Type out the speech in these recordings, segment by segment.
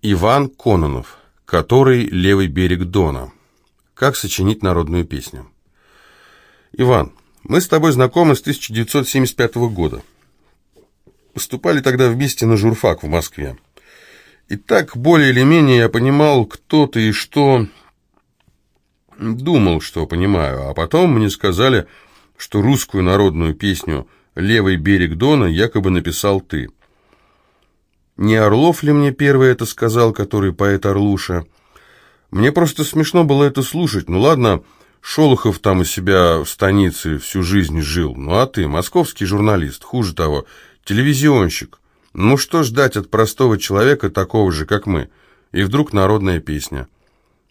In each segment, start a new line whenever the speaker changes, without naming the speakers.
Иван Кононов, который левый берег Дона. Как сочинить народную песню. Иван, мы с тобой знакомы с 1975 года. Поступали тогда вместе на журфак в Москве. И так более или менее я понимал, кто ты и что... Думал, что понимаю, а потом мне сказали, что русскую народную песню «Левый берег Дона» якобы написал ты. Не Орлов ли мне первый это сказал, который поэт Орлуша? Мне просто смешно было это слушать. Ну ладно, Шолохов там у себя в станице всю жизнь жил. Ну а ты, московский журналист, хуже того, телевизионщик. Ну что ждать от простого человека, такого же, как мы? И вдруг народная песня.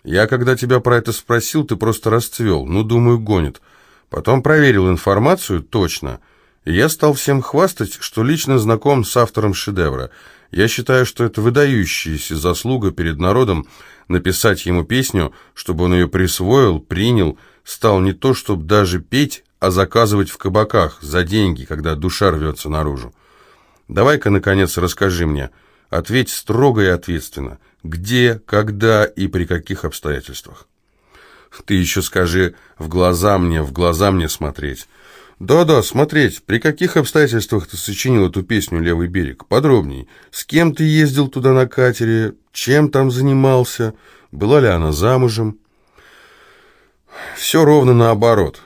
Я, когда тебя про это спросил, ты просто расцвел. Ну, думаю, гонит. Потом проверил информацию, точно. И я стал всем хвастать, что лично знаком с автором шедевра – я считаю, что это выдающаяся заслуга перед народом написать ему песню, чтобы он ее присвоил, принял, стал не то, чтобы даже петь, а заказывать в кабаках за деньги, когда душа рвется наружу. Давай-ка, наконец, расскажи мне, ответь строго и ответственно, где, когда и при каких обстоятельствах. Ты еще скажи, в глаза мне, в глаза мне смотреть. «Да-да, смотреть, при каких обстоятельствах ты сочинил эту песню «Левый берег»? Подробней. С кем ты ездил туда на катере? Чем там занимался? Была ли она замужем?» «Все ровно наоборот.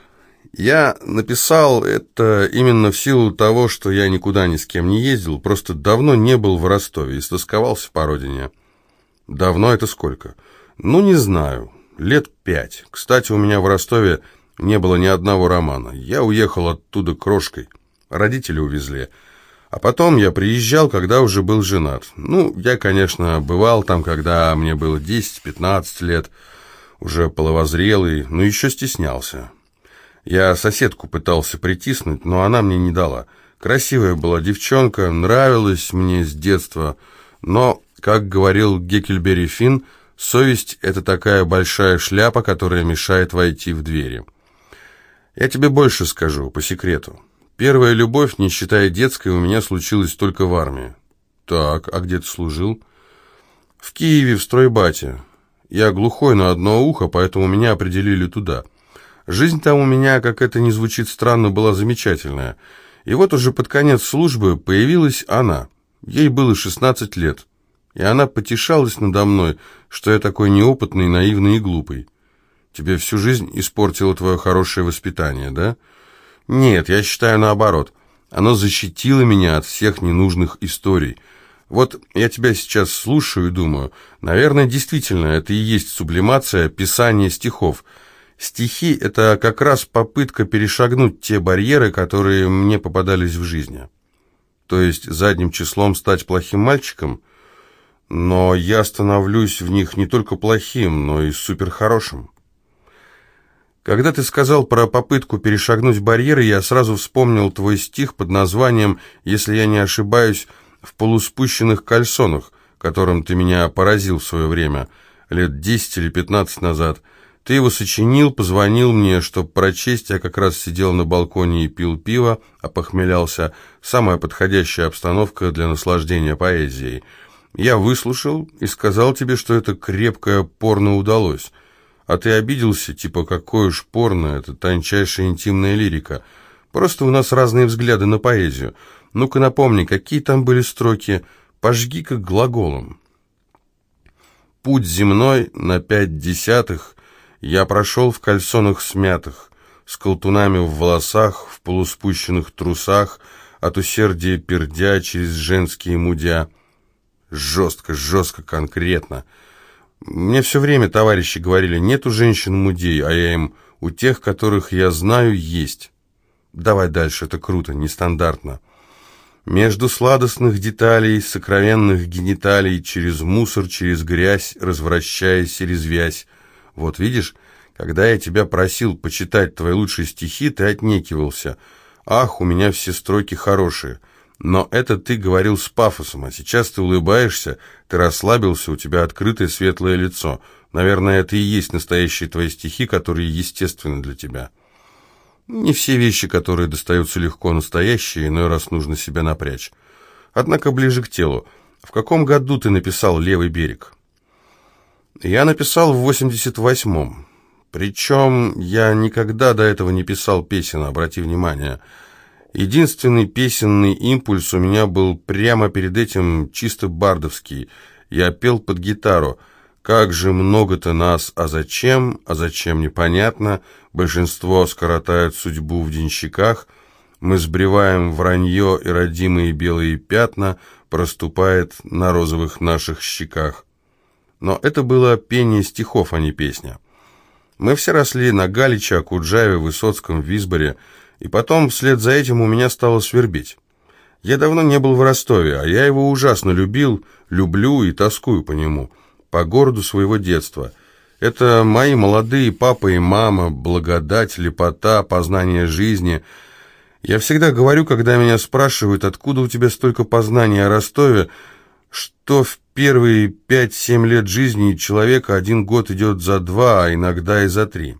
Я написал это именно в силу того, что я никуда ни с кем не ездил, просто давно не был в Ростове и стосковался по родине». «Давно это сколько?» «Ну, не знаю. Лет пять. Кстати, у меня в Ростове не было ни одного романа. Я уехал оттуда крошкой. Родители увезли. А потом я приезжал, когда уже был женат. Ну, я, конечно, бывал там, когда мне было 10-15 лет, уже половозрелый, но еще стеснялся. Я соседку пытался притиснуть, но она мне не дала. Красивая была девчонка, нравилась мне с детства, но, как говорил Геккельбери Финн, совесть — это такая большая шляпа, которая мешает войти в двери. Я тебе больше скажу, по секрету. Первая любовь, не считая детской, у меня случилась только в армии. Так, а где ты служил? В Киеве, в стройбате. Я глухой на одно ухо, поэтому меня определили туда. Жизнь там у меня, как это не звучит странно, была замечательная. И вот уже под конец службы появилась она. Ей было 16 лет. И она потешалась надо мной, что я такой неопытный, наивный и глупый. Тебе всю жизнь испортило твое хорошее воспитание, да? Нет, я считаю наоборот. Оно защитило меня от всех ненужных историй. Вот я тебя сейчас слушаю и думаю, наверное, действительно, это и есть сублимация, писание стихов. Стихи — это как раз попытка перешагнуть те барьеры, которые мне попадались в жизни. То есть задним числом стать плохим мальчиком, но я становлюсь в них не только плохим, но и суперхорошим. Когда ты сказал про попытку перешагнуть барьеры, я сразу вспомнил твой стих под названием, если я не ошибаюсь, «В полуспущенных кальсонах», которым ты меня поразил в свое время, лет десять или пятнадцать назад. Ты его сочинил, позвонил мне, чтобы прочесть, я как раз сидел на балконе и пил пиво, опохмелялся. Самая подходящая обстановка для наслаждения поэзией. Я выслушал и сказал тебе, что это крепкое порно удалось. А ты обиделся, типа, какое уж порно, это тончайшая интимная лирика. Просто у нас разные взгляды на поэзию. Ну-ка напомни, какие там были строки? Пожги-ка глаголом. Путь земной на пять десятых я прошел в кальсонах смятых, с колтунами в волосах, в полуспущенных трусах, от усердия пердя через женские мудя. Жестко, жестко, конкретно — мне все время товарищи говорили, нету женщин-мудей, а я им, у тех, которых я знаю, есть. Давай дальше, это круто, нестандартно. Между сладостных деталей, сокровенных гениталий, через мусор, через грязь, развращаясь и резвясь. Вот видишь, когда я тебя просил почитать твои лучшие стихи, ты отнекивался. Ах, у меня все строки хорошие. Но это ты говорил с пафосом, а сейчас ты улыбаешься, ты расслабился, у тебя открытое светлое лицо. Наверное, это и есть настоящие твои стихи, которые естественны для тебя. Не все вещи, которые достаются легко, настоящие, иной раз нужно себя напрячь. Однако ближе к телу. В каком году ты написал «Левый берег»? Я написал в 88-м. Причем я никогда до этого не писал песен, обрати внимание. Единственный песенный импульс у меня был прямо перед этим чисто бардовский. Я пел под гитару. «Как же много-то нас, а зачем? А зачем непонятно. Большинство скоротают судьбу в денщиках. Мы сбриваем вранье и родимые белые пятна проступает на розовых наших щеках». Но это было пение стихов, а не песня. Мы все росли на Галиче, Акуджаве, Высоцком, Висборе, и потом вслед за этим у меня стало свербить. Я давно не был в Ростове, а я его ужасно любил, люблю и тоскую по нему, по городу своего детства. Это мои молодые папа и мама, благодать, лепота, познание жизни. Я всегда говорю, когда меня спрашивают, откуда у тебя столько познаний о Ростове, что в первые пять-семь лет жизни человека один год идет за два, а иногда и за три.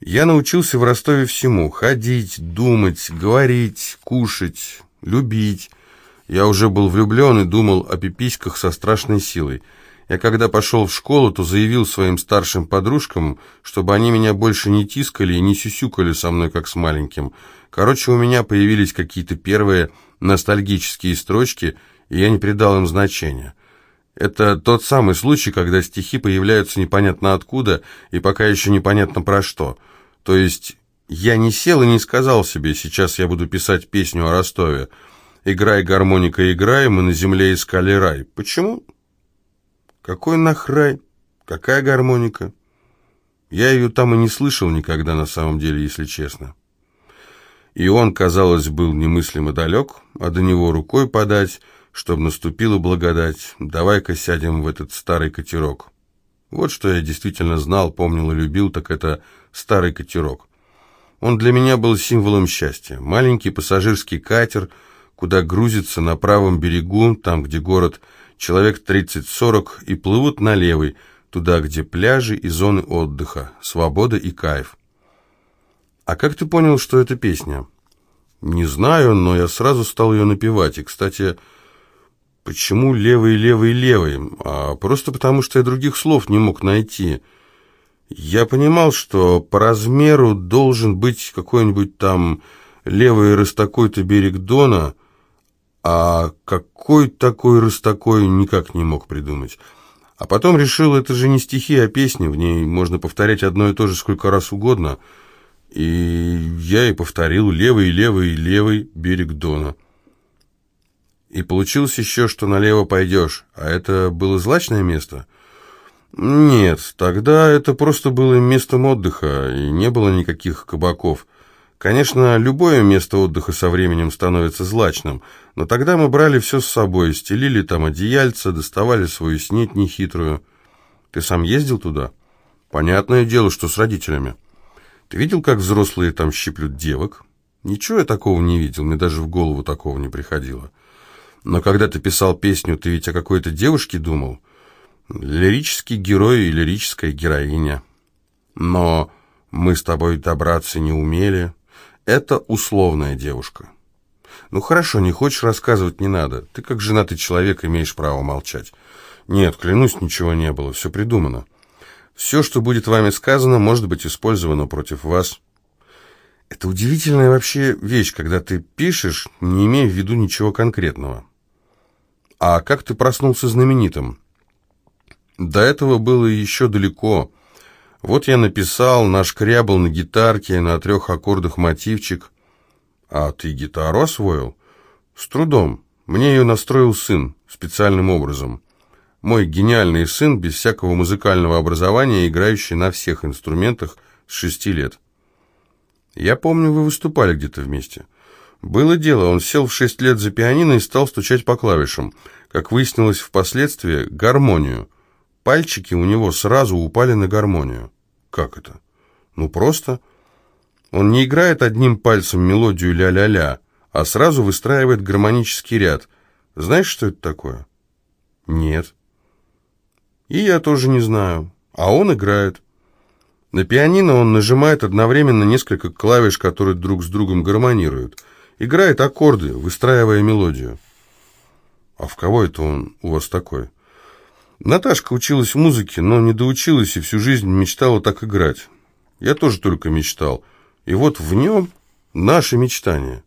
Я научился в Ростове всему – ходить, думать, говорить, кушать, любить. Я уже был влюблен и думал о пиписьках со страшной силой. Я когда пошел в школу, то заявил своим старшим подружкам, чтобы они меня больше не тискали и не сюсюкали со мной, как с маленьким. Короче, у меня появились какие-то первые ностальгические строчки, и я не придал им значения. Это тот самый случай, когда стихи появляются непонятно откуда и пока еще непонятно про что. То есть я не сел и не сказал себе, сейчас я буду писать песню о Ростове. «Играй, гармоника, играй, мы на земле искали рай». Почему? Какой нахрай? Какая гармоника? Я ее там и не слышал никогда на самом деле, если честно. И он, казалось, был немыслимо далек, а до него рукой подать – чтобы наступила благодать, давай-ка сядем в этот старый катерок. Вот что я действительно знал, помнил и любил, так это старый катерок. Он для меня был символом счастья. Маленький пассажирский катер, куда грузится на правом берегу, там, где город, человек 30-40, и плывут на левый, туда, где пляжи и зоны отдыха, свобода и кайф. А как ты понял, что это песня? Не знаю, но я сразу стал ее напевать, и, кстати, Почему левый, левый, левый? А просто потому, что я других слов не мог найти. Я понимал, что по размеру должен быть какой-нибудь там левый раз такой-то берег Дона, а какой такой раз такой никак не мог придумать. А потом решил, это же не стихи, а песни, в ней можно повторять одно и то же сколько раз угодно. И я и повторил «Левый, левый, левый берег Дона». И получилось еще, что налево пойдешь. А это было злачное место? Нет, тогда это просто было местом отдыха, и не было никаких кабаков. Конечно, любое место отдыха со временем становится злачным, но тогда мы брали все с собой, стелили там одеяльца, доставали свою снеть нехитрую. Ты сам ездил туда? Понятное дело, что с родителями. Ты видел, как взрослые там щиплют девок? Ничего я такого не видел, мне даже в голову такого не приходило. Но когда ты писал песню, ты ведь о какой-то девушке думал? Лирический герой и лирическая героиня. Но мы с тобой добраться не умели. Это условная девушка. Ну хорошо, не хочешь рассказывать, не надо. Ты как женатый человек имеешь право молчать. Нет, клянусь, ничего не было, все придумано. Все, что будет вами сказано, может быть использовано против вас. Это удивительная вообще вещь, когда ты пишешь, не имея в виду ничего конкретного. «А как ты проснулся знаменитым?» «До этого было еще далеко. Вот я написал, нашкрябал на гитарке, на трех аккордах мотивчик. А ты гитару освоил?» «С трудом. Мне ее настроил сын, специальным образом. Мой гениальный сын, без всякого музыкального образования, играющий на всех инструментах с шести лет. Я помню, вы выступали где-то вместе». Было дело, он сел в шесть лет за пианино и стал стучать по клавишам. Как выяснилось впоследствии, гармонию. Пальчики у него сразу упали на гармонию. Как это? Ну просто. Он не играет одним пальцем мелодию ля-ля-ля, а сразу выстраивает гармонический ряд. Знаешь, что это такое? Нет. И я тоже не знаю. А он играет. На пианино он нажимает одновременно несколько клавиш, которые друг с другом гармонируют – играет аккорды, выстраивая мелодию. А в кого это он у вас такой? Наташка училась музыке, но не доучилась и всю жизнь мечтала так играть. Я тоже только мечтал. И вот в нем наши мечтания.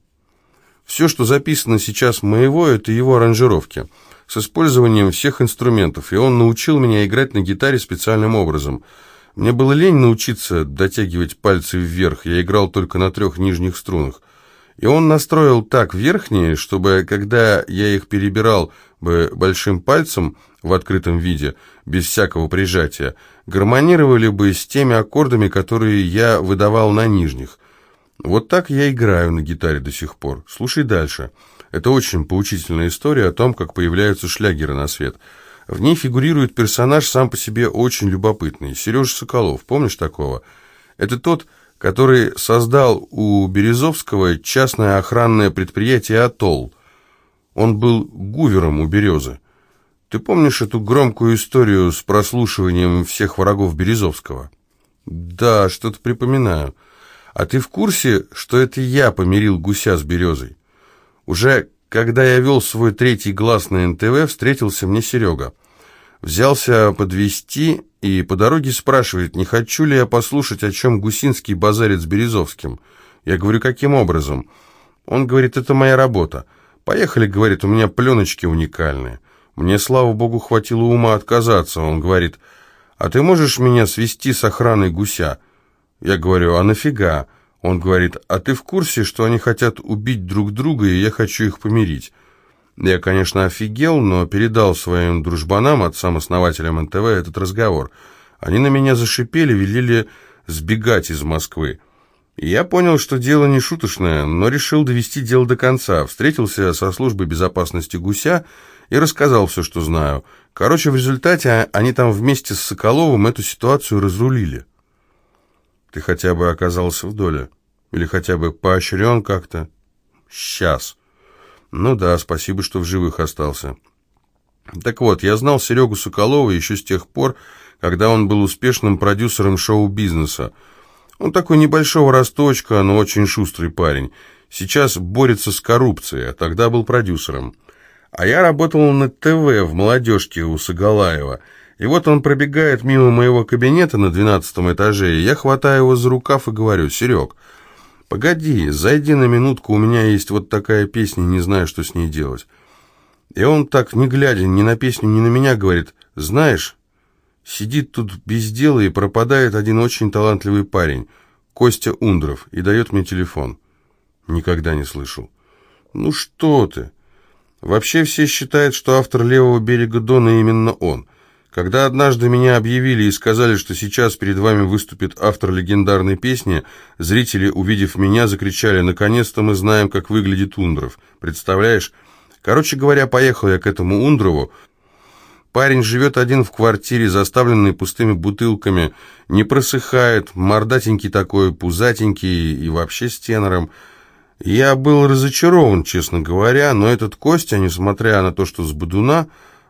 Все, что записано сейчас моего, это его аранжировки, с использованием всех инструментов, и он научил меня играть на гитаре специальным образом. Мне было лень научиться дотягивать пальцы вверх, я играл только на трех нижних струнах. И он настроил так верхние, чтобы, когда я их перебирал бы большим пальцем в открытом виде, без всякого прижатия, гармонировали бы с теми аккордами, которые я выдавал на нижних – вот так я играю на гитаре до сих пор. Слушай дальше. Это очень поучительная история о том, как появляются шлягеры на свет. В ней фигурирует персонаж сам по себе очень любопытный. Сережа Соколов, помнишь такого? Это тот, который создал у Березовского частное охранное предприятие «Атолл». Он был гувером у «Березы». Ты помнишь эту громкую историю с прослушиванием всех врагов Березовского? Да, что-то припоминаю. А ты в курсе, что это я помирил гуся с березой? Уже когда я вел свой третий глаз на НТВ, встретился мне Серега. Взялся подвести и по дороге спрашивает, не хочу ли я послушать, о чем Гусинский базарит с Березовским. Я говорю, каким образом? Он говорит, это моя работа. Поехали, говорит, у меня пленочки уникальные. Мне, слава богу, хватило ума отказаться. Он говорит, а ты можешь меня свести с охраной гуся? Я говорю, а нафига? Он говорит, а ты в курсе, что они хотят убить друг друга, и я хочу их помирить? Я, конечно, офигел, но передал своим дружбанам, отцам-основателям НТВ, этот разговор. Они на меня зашипели, велели сбегать из Москвы. Я понял, что дело не шуточное, но решил довести дело до конца. Встретился со службой безопасности Гуся и рассказал все, что знаю. Короче, в результате они там вместе с Соколовым эту ситуацию разрулили. Ты хотя бы оказался в доле? Или хотя бы поощрен как-то? Сейчас. Ну да, спасибо, что в живых остался. Так вот, я знал Серегу Соколова еще с тех пор, когда он был успешным продюсером шоу-бизнеса. Он такой небольшого росточка, но очень шустрый парень. Сейчас борется с коррупцией, а тогда был продюсером. А я работал на ТВ в «Молодежке» у Сагалаева – и вот он пробегает мимо моего кабинета на двенадцатом этаже, и я хватаю его за рукав и говорю, «Серег, погоди, зайди на минутку, у меня есть вот такая песня, не знаю, что с ней делать». И он так, не глядя ни на песню, ни на меня, говорит, «Знаешь, сидит тут без дела и пропадает один очень талантливый парень, Костя Ундров, и дает мне телефон». Никогда не слышал. «Ну что ты!» Вообще все считают, что автор «Левого берега Дона» именно он – когда однажды меня объявили и сказали, что сейчас перед вами выступит автор легендарной песни, зрители, увидев меня, закричали «Наконец-то мы знаем, как выглядит Ундров». Представляешь? Короче говоря, поехал я к этому Ундрову. Парень живет один в квартире, заставленной пустыми бутылками, не просыхает, мордатенький такой, пузатенький и вообще с тенором. Я был разочарован, честно говоря, но этот Костя, несмотря на то, что с Бодуна,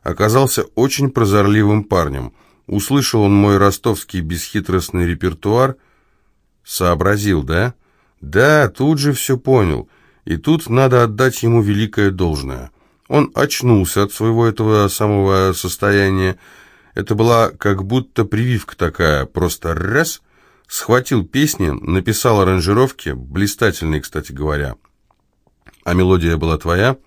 оказался очень прозорливым парнем. Услышал он мой ростовский бесхитростный репертуар, сообразил, да? Да, тут же все понял. И тут надо отдать ему великое должное. Он очнулся от своего этого самого состояния. Это была как будто прививка такая, просто раз, схватил песни, написал аранжировки, блистательные, кстати говоря. А мелодия была твоя?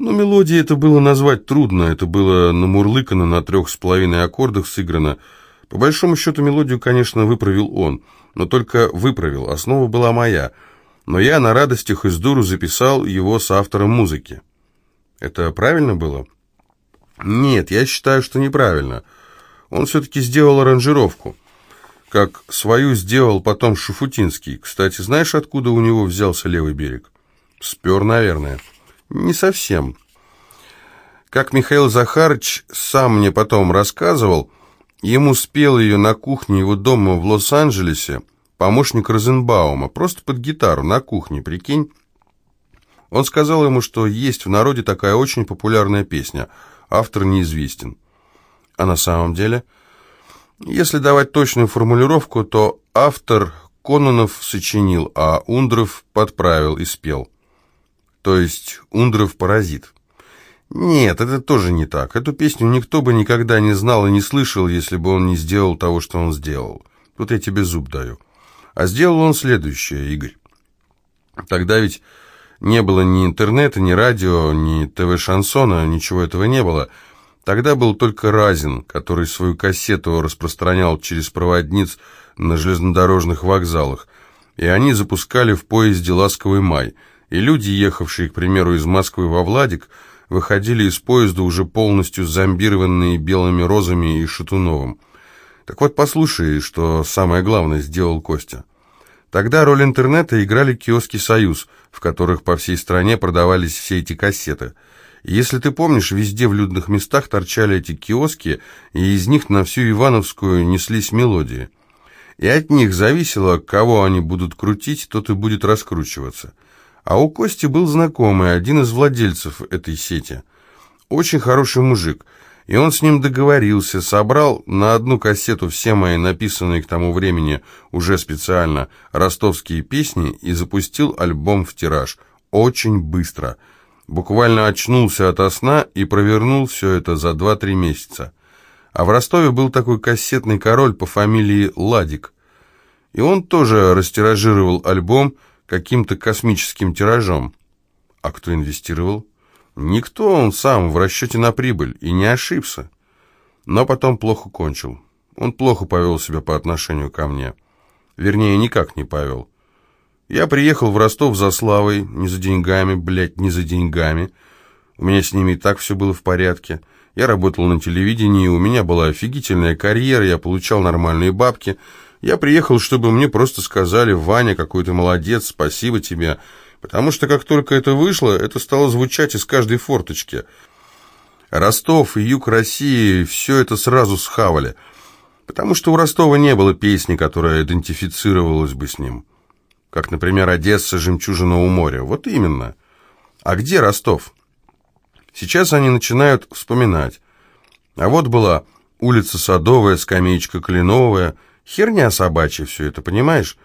Ну, мелодии это было назвать трудно, это было намурлыкано на трех с половиной аккордах сыграно. По большому счету мелодию, конечно, выправил он, но только выправил, основа была моя. Но я на радостях из дуру записал его с автором музыки. Это правильно было? Нет, я считаю, что неправильно. Он все-таки сделал аранжировку. Как свою сделал потом Шуфутинский. Кстати, знаешь, откуда у него взялся левый берег? Спер, наверное. Не совсем. Как Михаил Захарович сам мне потом рассказывал, ему спел ее на кухне его дома в Лос-Анджелесе помощник Розенбаума, просто под гитару, на кухне, прикинь. Он сказал ему, что есть в народе такая очень популярная песня, автор неизвестен. А на самом деле, если давать точную формулировку, то автор Кононов сочинил, а Ундров подправил и спел то есть Ундров паразит. Нет, это тоже не так. Эту песню никто бы никогда не знал и не слышал, если бы он не сделал того, что он сделал. Тут я тебе зуб даю. А сделал он следующее, Игорь. Тогда ведь не было ни интернета, ни радио, ни ТВ-шансона, ничего этого не было. Тогда был только Разин, который свою кассету распространял через проводниц на железнодорожных вокзалах. И они запускали в поезде «Ласковый май». И люди, ехавшие, к примеру, из Москвы во Владик, выходили из поезда уже полностью зомбированные белыми розами и Шатуновым. Так вот, послушай, что самое главное сделал Костя. Тогда роль интернета играли киоски «Союз», в которых по всей стране продавались все эти кассеты. Если ты помнишь, везде в людных местах торчали эти киоски, и из них на всю Ивановскую неслись мелодии. И от них зависело, кого они будут крутить, тот и будет раскручиваться. А у Кости был знакомый, один из владельцев этой сети. Очень хороший мужик. И он с ним договорился, собрал на одну кассету все мои написанные к тому времени уже специально ростовские песни и запустил альбом в тираж. Очень быстро. Буквально очнулся ото сна и провернул все это за 2-3 месяца. А в Ростове был такой кассетный король по фамилии Ладик. И он тоже растиражировал альбом, каким-то космическим тиражом. А кто инвестировал? Никто, он сам, в расчете на прибыль, и не ошибся. Но потом плохо кончил. Он плохо повел себя по отношению ко мне. Вернее, никак не повел. Я приехал в Ростов за славой, не за деньгами, блядь, не за деньгами. У меня с ними и так все было в порядке. Я работал на телевидении, у меня была офигительная карьера, я получал нормальные бабки – я приехал, чтобы мне просто сказали, Ваня, какой ты молодец, спасибо тебе. Потому что как только это вышло, это стало звучать из каждой форточки. Ростов и юг России все это сразу схавали. Потому что у Ростова не было песни, которая идентифицировалась бы с ним. Как, например, «Одесса, жемчужина у моря». Вот именно. А где Ростов? Сейчас они начинают вспоминать. А вот была улица Садовая, скамеечка Кленовая – Херня собачья все это, понимаешь?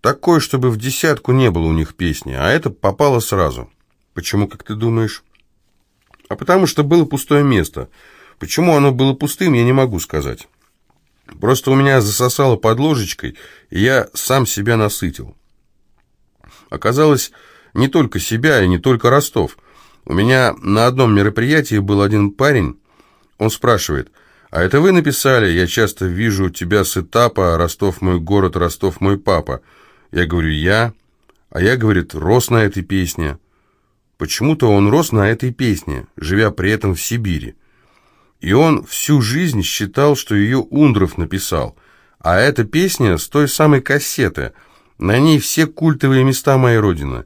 Такое, чтобы в десятку не было у них песни, а это попало сразу. Почему, как ты думаешь? А потому что было пустое место. Почему оно было пустым, я не могу сказать. Просто у меня засосало под ложечкой, и я сам себя насытил. Оказалось, не только себя и не только Ростов. У меня на одном мероприятии был один парень, он спрашивает – «А это вы написали? Я часто вижу тебя с этапа «Ростов мой город, Ростов мой папа». Я говорю «я», а я, говорит, рос на этой песне. Почему-то он рос на этой песне, живя при этом в Сибири. И он всю жизнь считал, что ее Ундров написал. А эта песня с той самой кассеты. На ней все культовые места моей родины.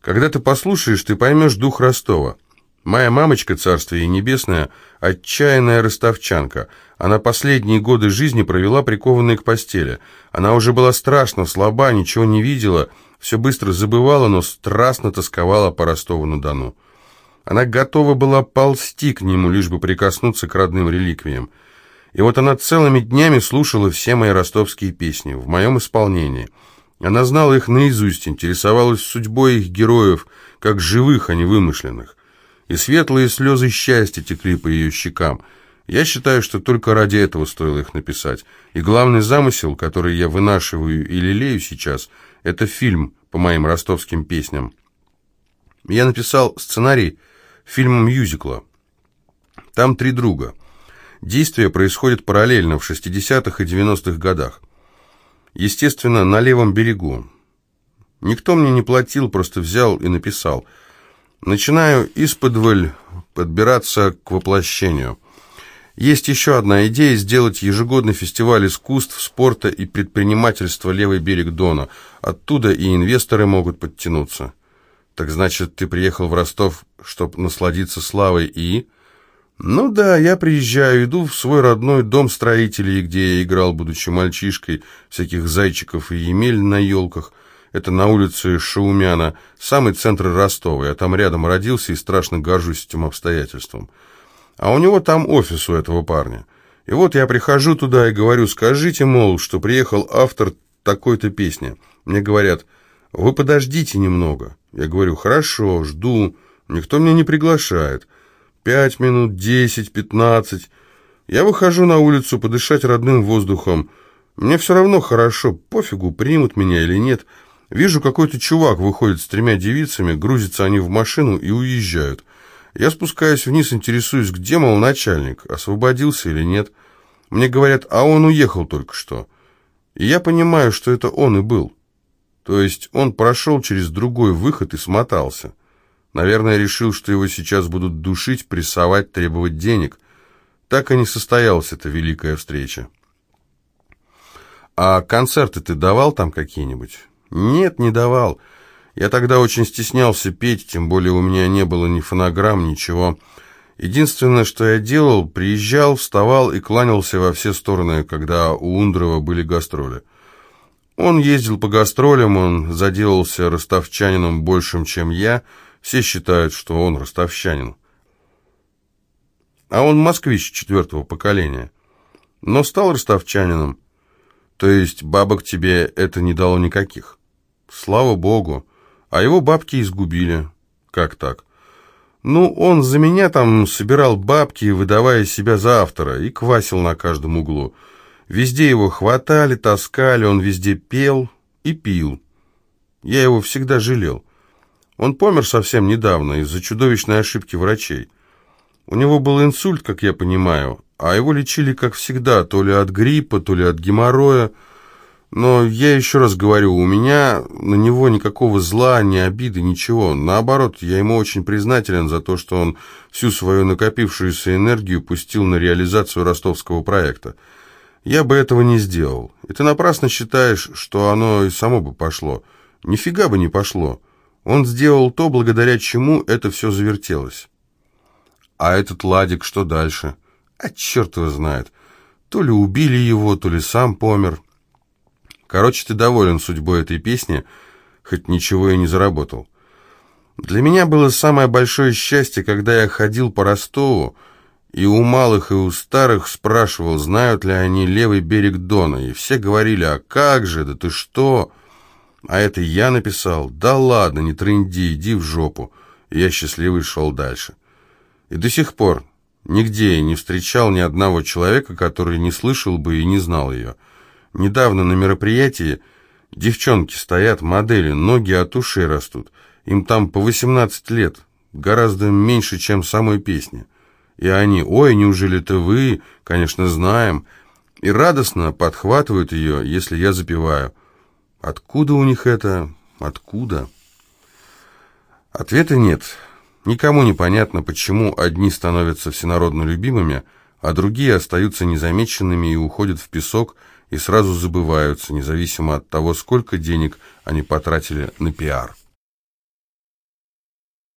Когда ты послушаешь, ты поймешь дух Ростова. Моя мамочка, царствие небесное, отчаянная ростовчанка. Она последние годы жизни провела прикованной к постели. Она уже была страшно слаба, ничего не видела, все быстро забывала, но страстно тосковала по Ростову-на-Дону. Она готова была ползти к нему, лишь бы прикоснуться к родным реликвиям. И вот она целыми днями слушала все мои ростовские песни, в моем исполнении. Она знала их наизусть, интересовалась судьбой их героев, как живых, а не вымышленных и светлые слезы счастья текли по ее щекам. Я считаю, что только ради этого стоило их написать. И главный замысел, который я вынашиваю и лелею сейчас, это фильм по моим ростовским песням. Я написал сценарий фильма-мюзикла. Там три друга. Действие происходит параллельно в 60-х и 90-х годах. Естественно, на левом берегу. Никто мне не платил, просто взял и написал – Начинаю исподволь подбираться к воплощению. Есть еще одна идея – сделать ежегодный фестиваль искусств, спорта и предпринимательства «Левый берег Дона». Оттуда и инвесторы могут подтянуться. Так значит, ты приехал в Ростов, чтобы насладиться славой и... Ну да, я приезжаю, иду в свой родной дом строителей, где я играл, будучи мальчишкой, всяких зайчиков и емель на елках – это на улице Шаумяна, самый центр Ростова. Я там рядом родился и страшно горжусь этим обстоятельством. А у него там офис у этого парня. И вот я прихожу туда и говорю, скажите, мол, что приехал автор такой-то песни. Мне говорят, вы подождите немного. Я говорю, хорошо, жду, никто меня не приглашает. Пять минут, десять, пятнадцать. Я выхожу на улицу подышать родным воздухом. Мне все равно хорошо, пофигу, примут меня или нет. Вижу, какой-то чувак выходит с тремя девицами, грузятся они в машину и уезжают. Я спускаюсь вниз, интересуюсь, где, мол, начальник, освободился или нет. Мне говорят, а он уехал только что. И я понимаю, что это он и был. То есть он прошел через другой выход и смотался. Наверное, решил, что его сейчас будут душить, прессовать, требовать денег. Так и не состоялась эта великая встреча. «А концерты ты давал там какие-нибудь?» «Нет, не давал. Я тогда очень стеснялся петь, тем более у меня не было ни фонограмм, ничего. Единственное, что я делал, приезжал, вставал и кланялся во все стороны, когда у Ундрова были гастроли. Он ездил по гастролям, он заделался ростовчанином большим, чем я. Все считают, что он ростовчанин. А он москвич четвертого поколения. Но стал ростовчанином. То есть бабок тебе это не дало никаких. Слава богу. А его бабки изгубили. Как так? Ну, он за меня там собирал бабки, выдавая себя за автора, и квасил на каждом углу. Везде его хватали, таскали, он везде пел и пил. Я его всегда жалел. Он помер совсем недавно из-за чудовищной ошибки врачей. У него был инсульт, как я понимаю, а его лечили, как всегда, то ли от гриппа, то ли от геморроя. Но я еще раз говорю, у меня на него никакого зла, ни обиды, ничего. Наоборот, я ему очень признателен за то, что он всю свою накопившуюся энергию пустил на реализацию ростовского проекта. Я бы этого не сделал. И ты напрасно считаешь, что оно и само бы пошло. Нифига бы не пошло. Он сделал то, благодаря чему это все завертелось. А этот Ладик что дальше? А черт его знает. То ли убили его, то ли сам помер. Короче, ты доволен судьбой этой песни, хоть ничего и не заработал. Для меня было самое большое счастье, когда я ходил по Ростову, и у малых, и у старых спрашивал, знают ли они левый берег Дона, и все говорили, а как же, да ты что? А это я написал, да ладно, не трынди, иди в жопу. И я счастливый шел дальше. И до сих пор нигде я не встречал ни одного человека, который не слышал бы и не знал ее. Недавно на мероприятии девчонки стоят, модели, ноги от ушей растут. Им там по 18 лет, гораздо меньше, чем самой песни. И они, ой, неужели это вы? Конечно, знаем. И радостно подхватывают ее, если я запеваю. Откуда у них это? Откуда? Ответа нет. Никому не понятно, почему одни становятся всенародно любимыми, а другие остаются незамеченными и уходят в песок, и сразу забываются, независимо от того, сколько денег они потратили на пиар.